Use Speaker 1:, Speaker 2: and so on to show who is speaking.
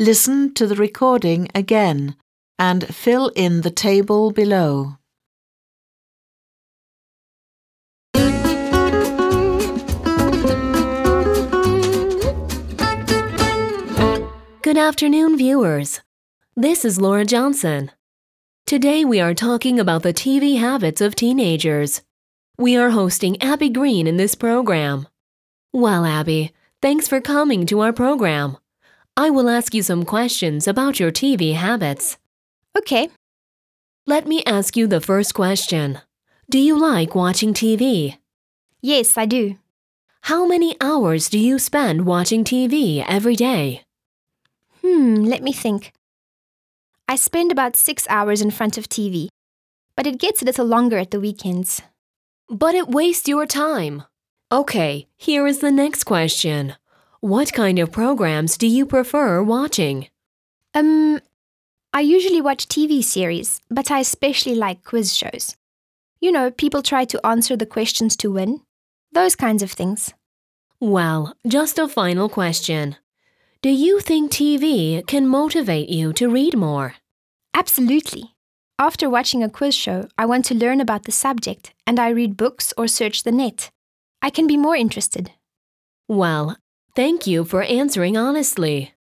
Speaker 1: Listen to the recording again and fill in the table below.
Speaker 2: Good afternoon, viewers. This is Laura Johnson. Today we are talking about the TV habits of teenagers. We are hosting Abby Green in this program. Well, Abby, thanks for coming to our program. I will ask you some questions about your TV habits.
Speaker 3: Okay.
Speaker 2: Let me ask you the first question. Do you like watching TV?
Speaker 3: Yes, I do.
Speaker 2: How many hours do you spend watching TV every day?
Speaker 3: Hmm, let me think. I spend about six hours in front of TV, but it gets a little longer at the weekends.
Speaker 2: But it wastes your time. Okay, here is the next question. What kind of programs do you prefer watching?
Speaker 3: Um, I usually watch TV series, but I especially like quiz shows. You know, people try to answer the questions to win. Those kinds of things.
Speaker 2: Well, just a final question. Do you think TV can motivate you to read more?
Speaker 3: Absolutely. After watching a quiz show, I want to learn about the subject and I read books or search the net. I can be more interested.
Speaker 2: Well, thank you for answering honestly.